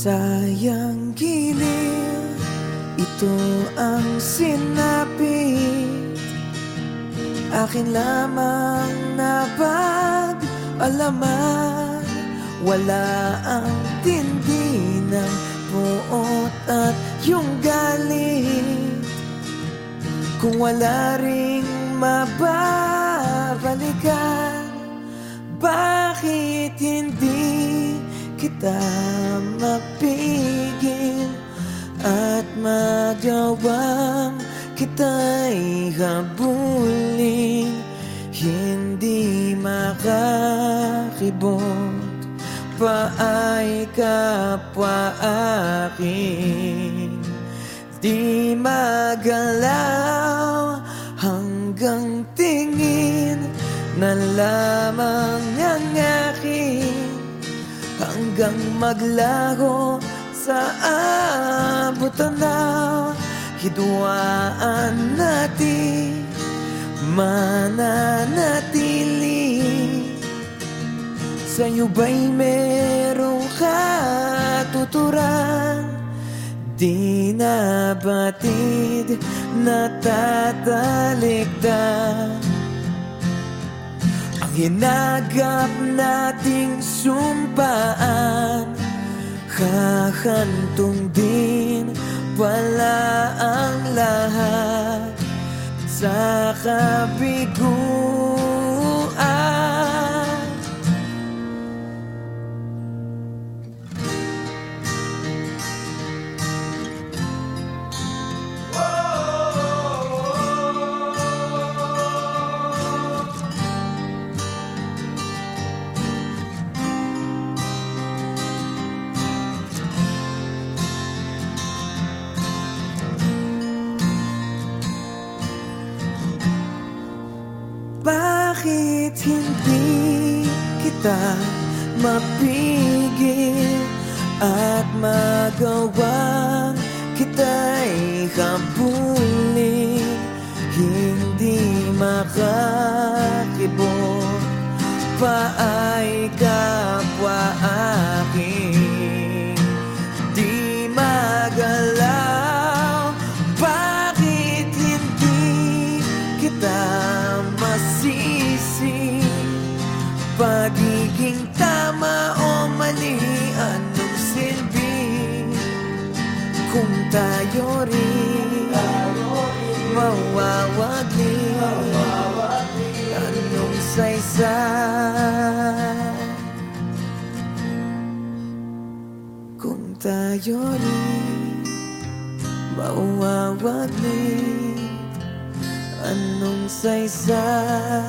Sayang giliw Ito ang sinabi. Akin lamang napag-alaman Wala ang tindi ng puot at yung galit. Kung wala ring mababalikan Bakit hindi kita At magawang kita'y habulin Hindi makakibot. Pa ay kapwa akin Di magalaw hanggang tingin na lamang ang akin. Hanggang maglaho sa abutan na Hidwaan natin mananatili. Sa'yo ba'y merong katuturan? Di na batid natatalikdan Ang hinagap nating sumpaan Hahantong din pala ang lahat. Sa kabiguan Bakit hindi kita mapigil At magawang kita'y habulin? Hindi makakibot pa ay kapwa Pagiging tama o mali Anong silbi Kung tayo rin Mawawagli Anong saysay. Kung tayo rin Mawawagli Anong saysay